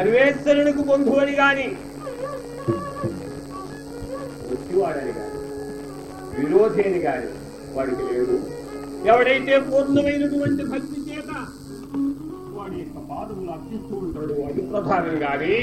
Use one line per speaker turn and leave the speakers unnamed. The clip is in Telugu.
సర్వేశ్వరునికి బంధువు అని గాని. వచ్చివాడని కాని విరోధి అని గాని వాడికి లేడు. ఎవడైతే పూర్ణమైనటువంటి భక్తి చేత వాడి యొక్క పాదములు అర్పిస్తూ ఉంటాడు అది ప్రధానం కానీ